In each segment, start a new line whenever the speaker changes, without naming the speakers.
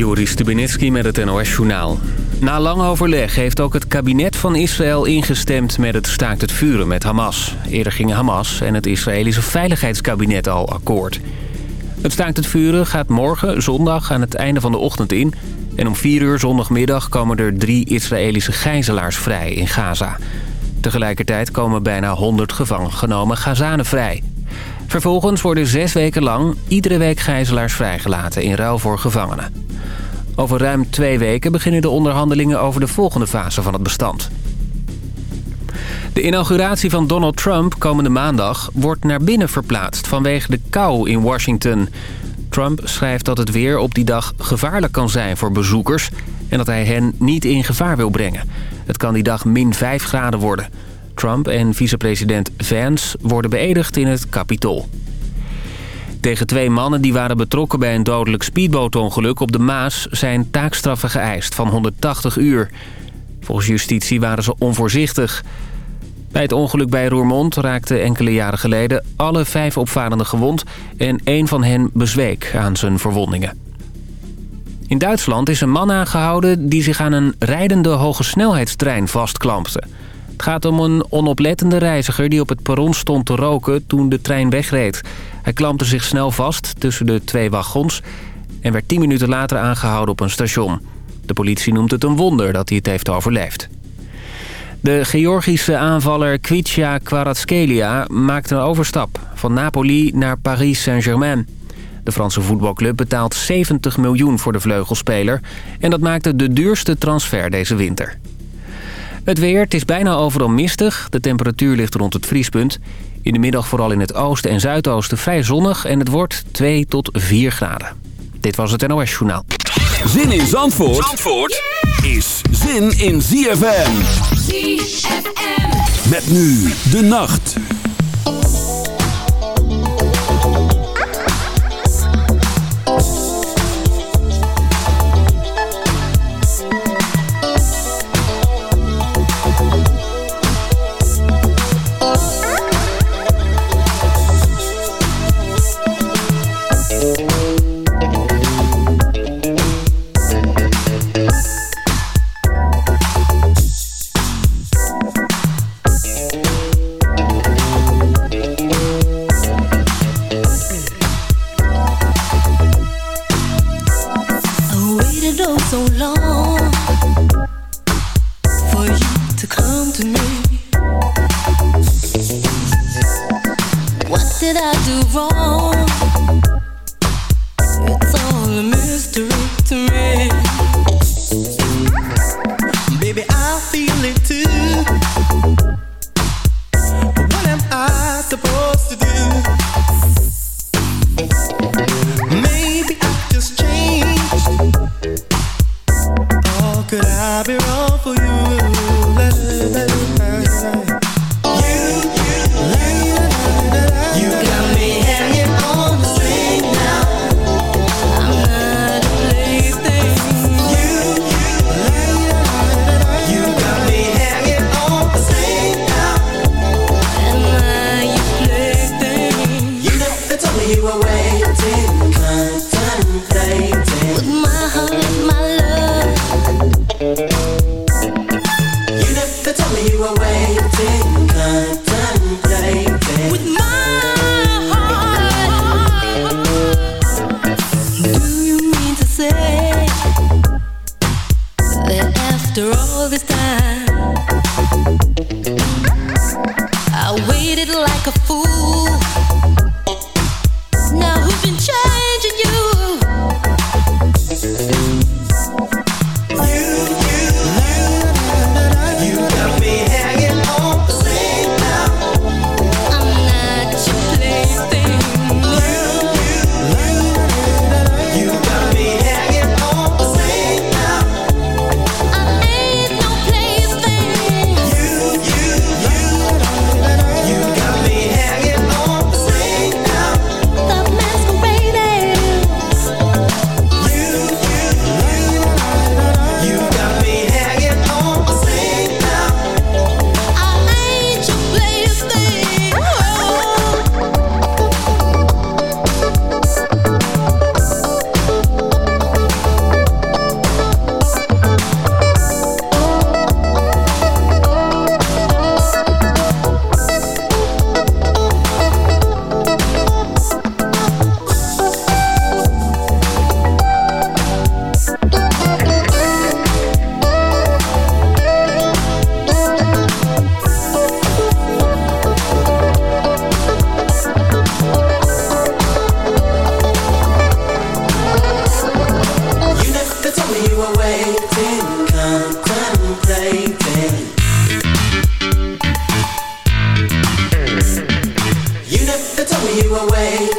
Joris Stubenitski met het NOS-journaal. Na lang overleg heeft ook het kabinet van Israël ingestemd met het staakt het vuren met Hamas. Eerder gingen Hamas en het Israëlische Veiligheidskabinet al akkoord. Het staakt het vuren gaat morgen, zondag, aan het einde van de ochtend in... en om 4 uur zondagmiddag komen er drie Israëlische gijzelaars vrij in Gaza. Tegelijkertijd komen bijna 100 gevangen genomen Gazanen vrij... Vervolgens worden zes weken lang iedere week gijzelaars vrijgelaten in ruil voor gevangenen. Over ruim twee weken beginnen de onderhandelingen over de volgende fase van het bestand. De inauguratie van Donald Trump komende maandag wordt naar binnen verplaatst vanwege de kou in Washington. Trump schrijft dat het weer op die dag gevaarlijk kan zijn voor bezoekers en dat hij hen niet in gevaar wil brengen. Het kan die dag min 5 graden worden. Trump en vicepresident Vance worden beëdigd in het Capitool. Tegen twee mannen die waren betrokken bij een dodelijk speedbootongeluk op de Maas... zijn taakstraffen geëist van 180 uur. Volgens justitie waren ze onvoorzichtig. Bij het ongeluk bij Roermond raakten enkele jaren geleden... alle vijf opvarenden gewond en één van hen bezweek aan zijn verwondingen. In Duitsland is een man aangehouden die zich aan een rijdende hogesnelheidstrein vastklampte... Het gaat om een onoplettende reiziger die op het perron stond te roken toen de trein wegreed. Hij klampte zich snel vast tussen de twee wagons en werd tien minuten later aangehouden op een station. De politie noemt het een wonder dat hij het heeft overleefd. De Georgische aanvaller Kvitja Kvaratskhelia maakt een overstap van Napoli naar Paris Saint-Germain. De Franse voetbalclub betaalt 70 miljoen voor de vleugelspeler... en dat maakt het de duurste transfer deze winter. Het weer, het is bijna overal mistig. De temperatuur ligt rond het vriespunt. In de middag vooral in het oosten en zuidoosten vrij zonnig... en het wordt 2 tot 4 graden. Dit was het NOS Journaal.
Zin in Zandvoort, Zandvoort is zin in ZFM. ZFM. Met nu de nacht.
away.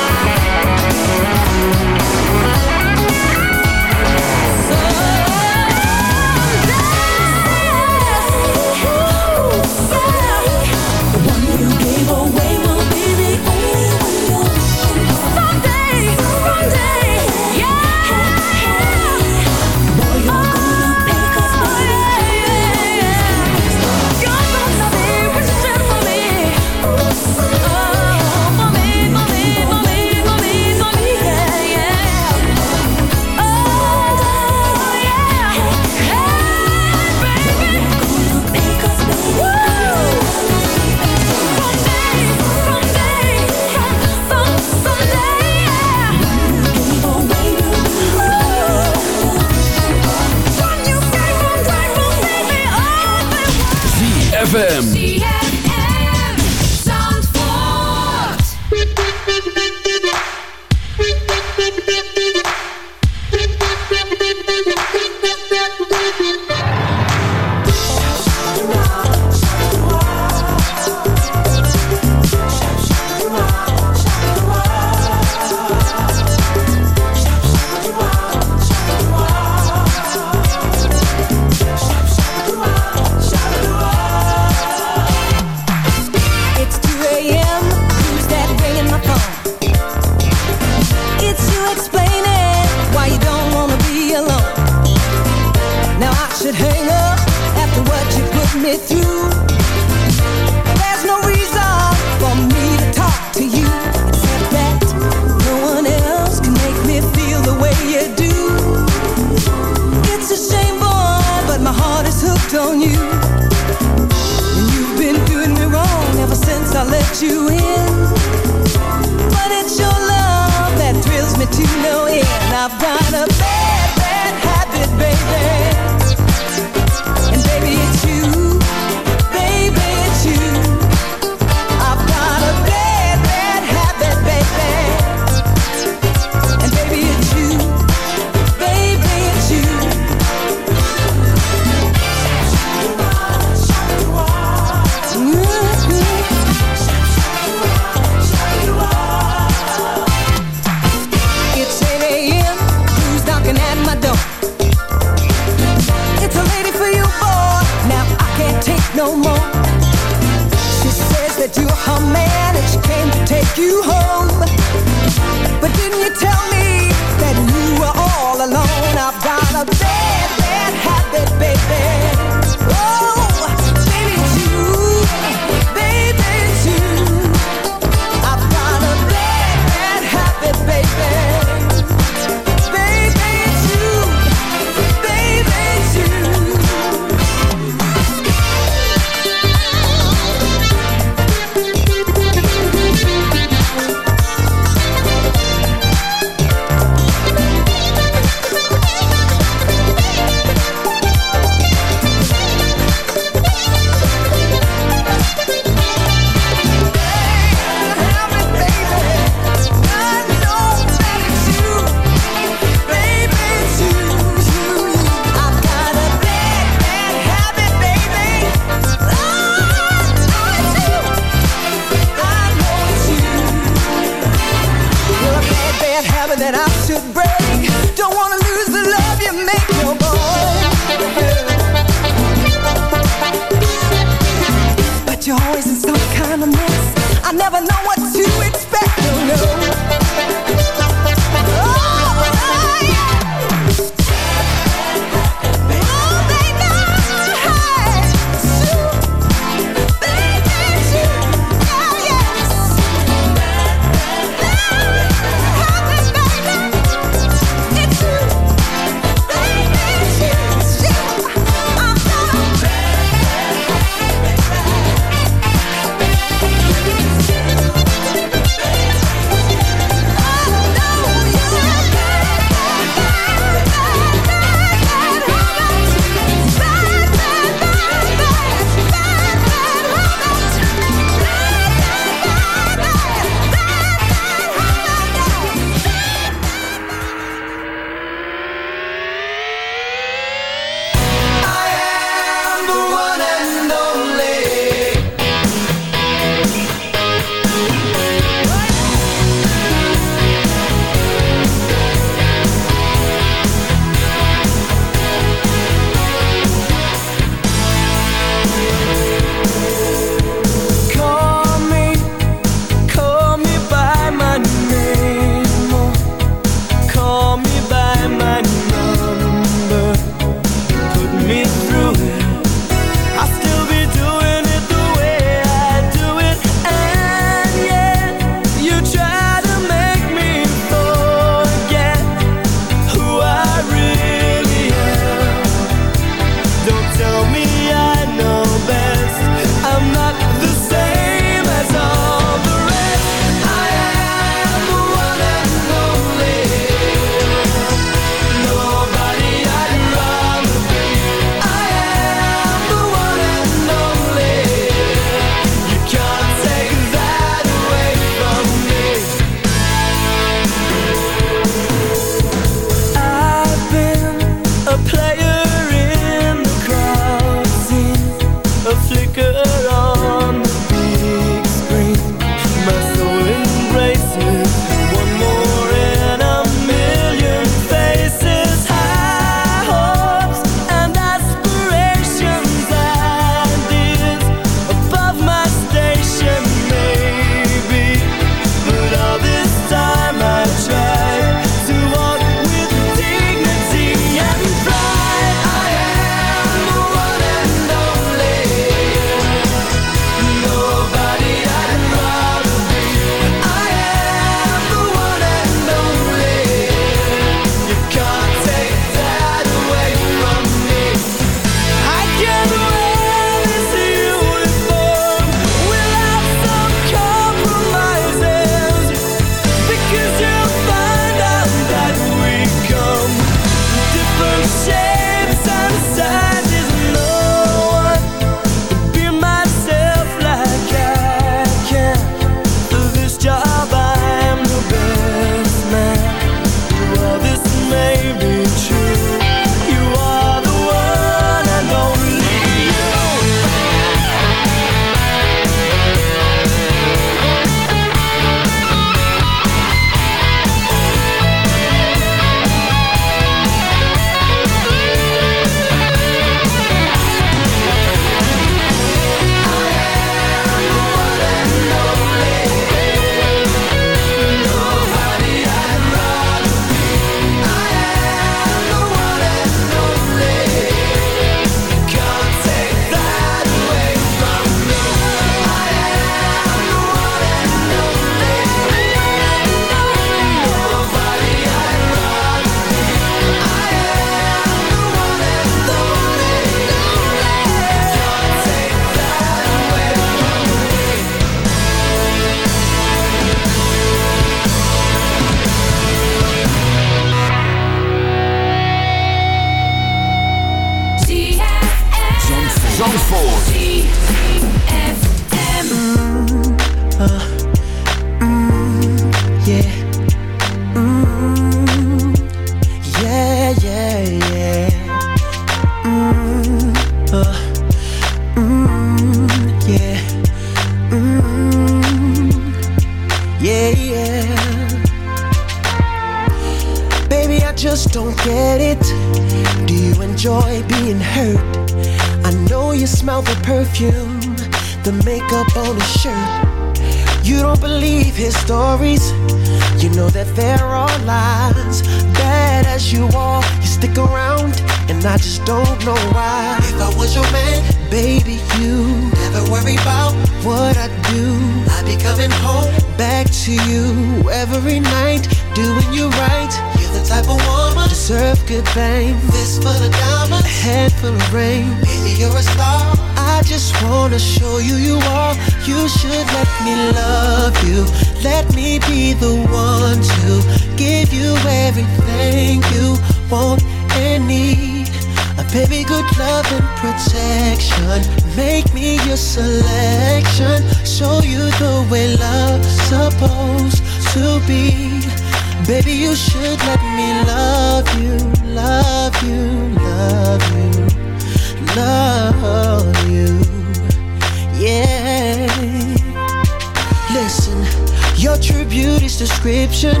Description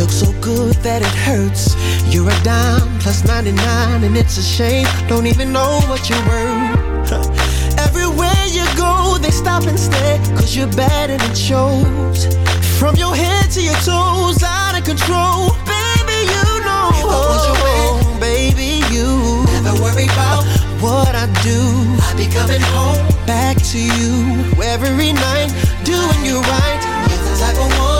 looks so good that it hurts. You're a dime plus 99, and it's a shame. Don't even know what you're worth. Everywhere you go, they stop and stare, cause you're bad and it shows. From your head to your toes, out of control. Baby, you know. I was your man, baby, you never worry about what I do. I'll be coming home back to you every night, doing you right. You're the type of woman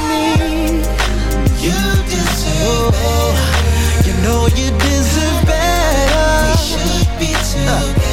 You oh. You know you deserve better. We should be together, uh,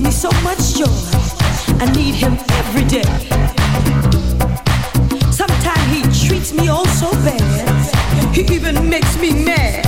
me
so much joy.
I need him
every day. Sometimes he treats me all
so bad. He even makes me
mad.